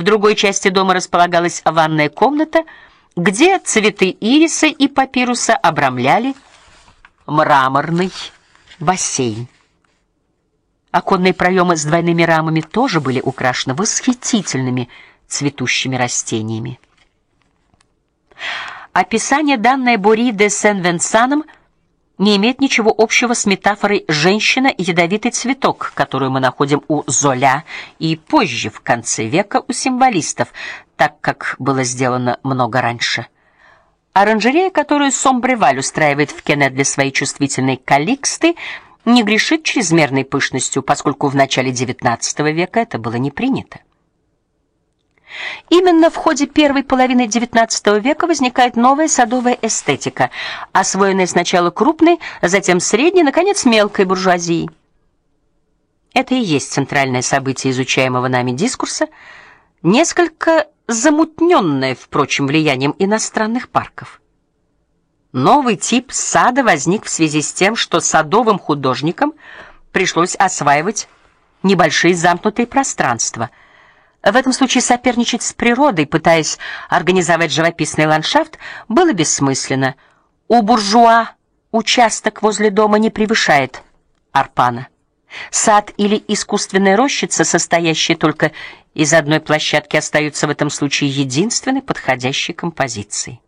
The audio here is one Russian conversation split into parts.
В другой части дома располагалась ванная комната, где цветы ириса и папируса обрамляли мраморный бассейн. Оконные проемы с двойными рамами тоже были украшены восхитительными цветущими растениями. Описание, данное Бори де Сен-Венсаном, не имеет ничего общего с метафорой женщина и ядовитый цветок, которую мы находим у Золя и позже в конце века у символистов, так как было сделано много раньше. Оранжерея, которую Сомбреваль устраивает в Кене для своей чувствительной Каликсты, не грешит чрезмерной пышностью, поскольку в начале XIX века это было не принято. Именно в ходе первой половины XIX века возникает новая садовая эстетика, освоенная сначала крупной, затем средней, наконец мелкой буржуазией. Это и есть центральное событие изучаемого нами дискурса, несколько замутненное, впрочем, влиянием иностранных парков. Новый тип сада возник в связи с тем, что садовым художникам пришлось осваивать небольшие замкнутые пространства. В этом случае соперничать с природой, пытаясь организовать живописный ландшафт, было бессмысленно. У буржуа участок возле дома не превышает арпана. Сад или искусственная рощица, состоящая только из одной площадки, остаются в этом случае единственной подходящей композицией.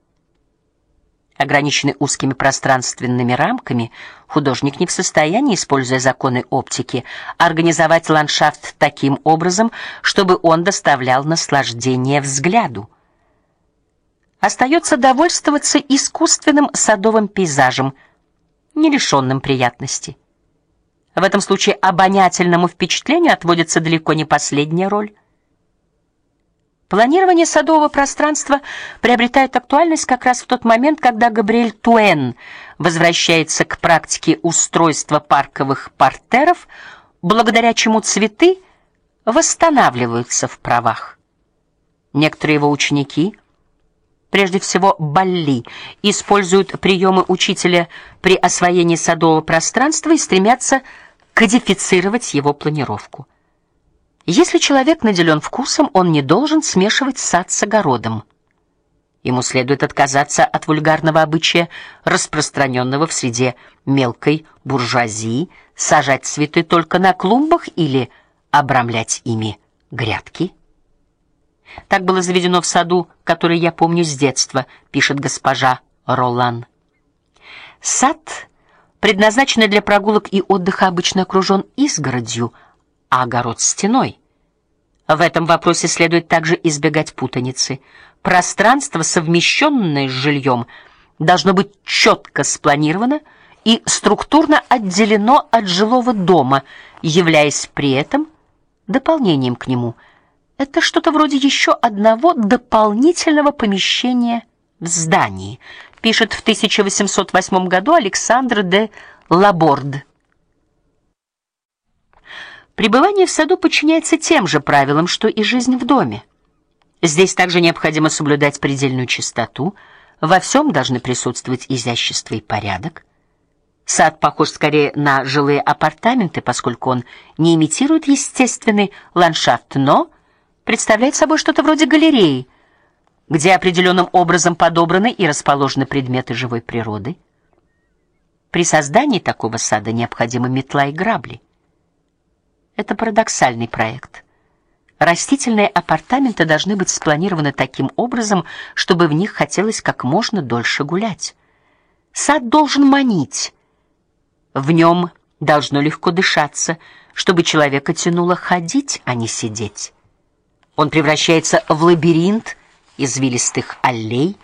Ограниченный узкими пространственными рамками, художник не в состоянии, используя законы оптики, организовать ландшафт таким образом, чтобы он доставлял наслаждение взгляду. Остается довольствоваться искусственным садовым пейзажем, не лишенным приятности. В этом случае обонятельному впечатлению отводится далеко не последняя роль. Планирование садового пространства приобретает актуальность как раз в тот момент, когда Габриэль Туэн возвращается к практике устройства парковых партеров, благодаря чему цветы восстанавливаются в правах. Некоторые его ученики, прежде всего Балли, используют приемы учителя при освоении садового пространства и стремятся кодифицировать его планировку. Если человек наделен вкусом, он не должен смешивать сад с огородом. Ему следует отказаться от вульгарного обычая, распространенного в среде мелкой буржуазии, сажать цветы только на клумбах или обрамлять ими грядки. Так было заведено в саду, который я помню с детства, пишет госпожа Ролан. Сад, предназначенный для прогулок и отдыха, обычно окружен изгородью, а огород стеной. В этом вопросе следует также избегать путаницы. Пространство, совмещенное с жильем, должно быть четко спланировано и структурно отделено от жилого дома, являясь при этом дополнением к нему. Это что-то вроде еще одного дополнительного помещения в здании, пишет в 1808 году Александр де Лаборд. Пребывание в саду подчиняется тем же правилам, что и жизнь в доме. Здесь также необходимо соблюдать предельную чистоту, во всем должны присутствовать изящество и порядок. Сад похож скорее на жилые апартаменты, поскольку он не имитирует естественный ландшафт, но представляет собой что-то вроде галереи, где определенным образом подобраны и расположены предметы живой природы. При создании такого сада необходимы метла и грабли. Это парадоксальный проект. Растительные апартаменты должны быть спланированы таким образом, чтобы в них хотелось как можно дольше гулять. Сад должен манить. В нем должно легко дышаться, чтобы человека тянуло ходить, а не сидеть. Он превращается в лабиринт извилистых аллей,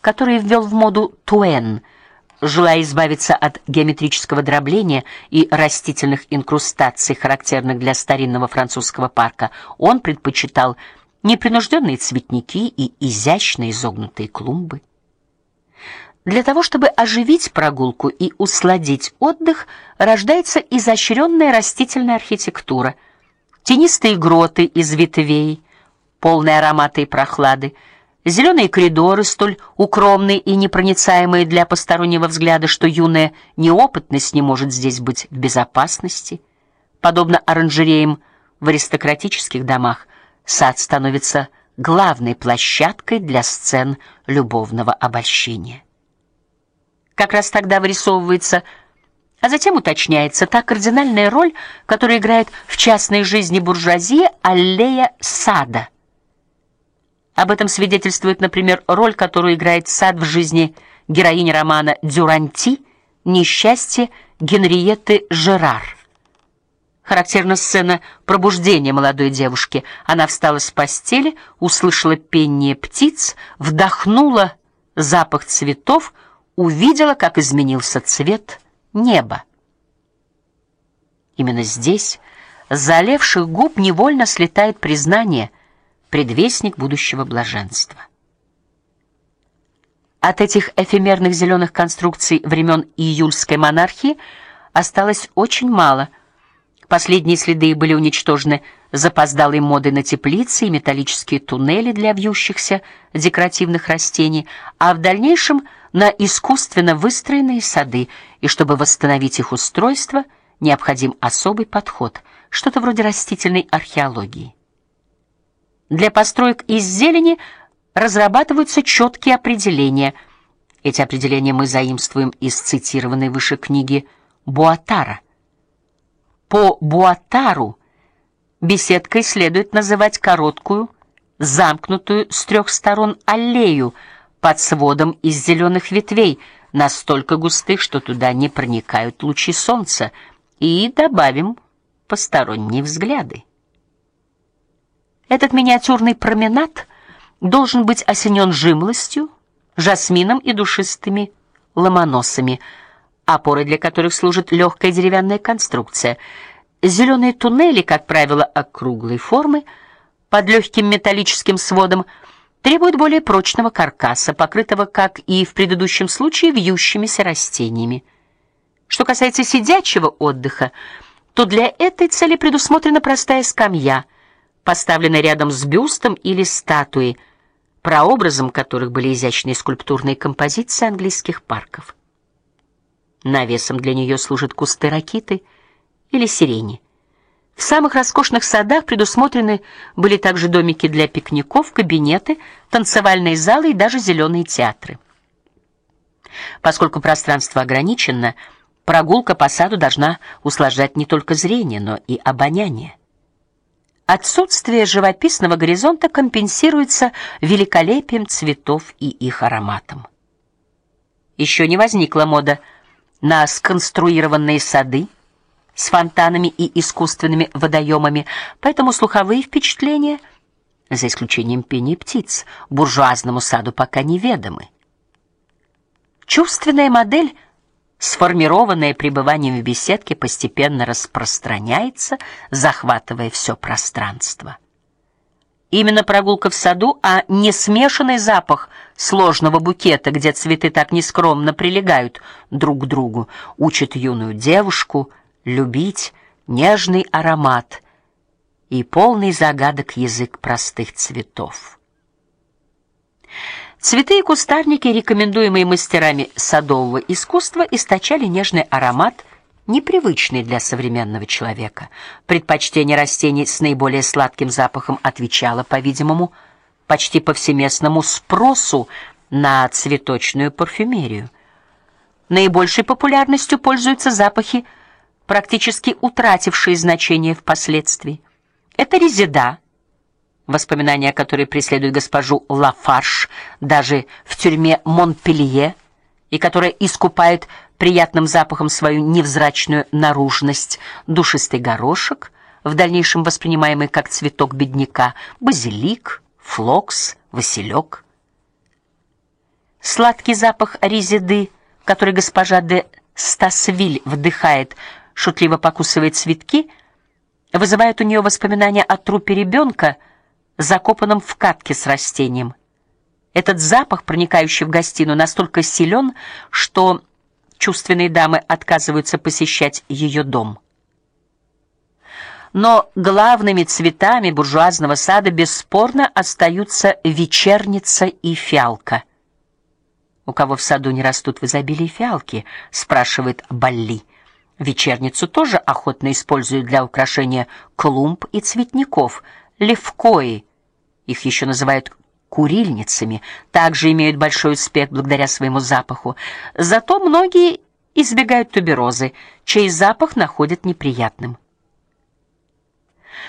которые ввел в моду Туэн – желая избавиться от геометрического дробления и растительных инкрустаций, характерных для старинного французского парка, он предпочитал непринужденные цветники и изящно изогнутые клумбы. Для того, чтобы оживить прогулку и усладить отдых, рождается изощренная растительная архитектура. Тенистые гроты из ветвей, полные аромата и прохлады, Зеленые коридоры, столь укромные и непроницаемые для постороннего взгляда, что юная неопытность не может здесь быть в безопасности, подобно оранжереям в аристократических домах, сад становится главной площадкой для сцен любовного обольщения. Как раз тогда вырисовывается, а затем уточняется та кардинальная роль, которую играет в частной жизни буржуазии аллея сада. Об этом свидетельствует, например, роль, которую играет сад в жизни героини романа Дюранти Несчастье Генриетты Жерар. Характерна сцена пробуждения молодой девушки. Она встала с постели, услышала пение птиц, вдохнула запах цветов, увидела, как изменился цвет неба. Именно здесь с залевших губ невольно слетает признание, предвестник будущего блаженства. От этих эфемерных зеленых конструкций времен июльской монархии осталось очень мало – Последние следы были уничтожены запоздалой модой на теплицы и металлические туннели для вьющихся декоративных растений, а в дальнейшем на искусственно выстроенные сады, и чтобы восстановить их устройство, необходим особый подход, что-то вроде растительной археологии. Для построек из зелени разрабатываются четкие определения. Эти определения мы заимствуем из цитированной выше книги Буатара. По Буатару беседкой следует называть короткую, замкнутую с трех сторон аллею под сводом из зеленых ветвей, настолько густых, что туда не проникают лучи солнца, и добавим посторонние взгляды. Этот миниатюрный променад должен быть осенен жимлостью, жасмином и душистыми ломоносами – опорой для которых служит легкая деревянная конструкция. Зеленые туннели, как правило, округлой формы, под легким металлическим сводом, требуют более прочного каркаса, покрытого, как и в предыдущем случае, вьющимися растениями. Что касается сидячего отдыха, то для этой цели предусмотрена простая скамья, поставленная рядом с бюстом или статуей, прообразом которых были изящные скульптурные композиции английских парков. Навесом для нее служат кусты ракиты или сирени. В самых роскошных садах предусмотрены были также домики для пикников, кабинеты, танцевальные залы и даже зеленые театры. Поскольку пространство ограничено, прогулка по саду должна услаждать не только зрение, но и обоняние. Отсутствие живописного горизонта компенсируется великолепием цветов и их ароматом. Еще не возникла мода на сконструированные сады с фонтанами и искусственными водоемами, поэтому слуховые впечатления, за исключением пения птиц, буржуазному саду пока неведомы. Чувственная модель, сформированная пребыванием в беседке, постепенно распространяется, захватывая все пространство. Именно прогулка в саду, а не смешанный запах сложного букета, где цветы так нескромно прилегают друг к другу, учит юную девушку любить нежный аромат и полный загадок язык простых цветов. Цветы и кустарники, рекомендуемые мастерами садового искусства, источали нежный аромат непривычный для современного человека. Предпочтение растений с наиболее сладким запахом отвечало, по-видимому, почти повсеместному спросу на цветочную парфюмерию. Наибольшей популярностью пользуются запахи, практически утратившие значение впоследствии. Это резида, воспоминания о которой преследуют госпожу Лафарш даже в тюрьме Монпелье, и которая искупает приятным запахом свою невзрачную наружность, душистый горошек, в дальнейшем воспринимаемый как цветок бедняка, базилик, флокс, василек. Сладкий запах резиды, который госпожа де Стасвиль вдыхает, шутливо покусывает цветки, вызывает у нее воспоминания о трупе ребенка, закопанном в катке с растением. Этот запах, проникающий в гостиную, настолько силен, что чувственные дамы отказываются посещать ее дом. Но главными цветами буржуазного сада бесспорно остаются вечерница и фиалка. У кого в саду не растут в изобилии фиалки, спрашивает Балли. Вечерницу тоже охотно используют для украшения клумб и цветников. левкои, их еще называют курильницами, также имеют большой успех благодаря своему запаху. Зато многие избегают туберозы, чей запах находят неприятным.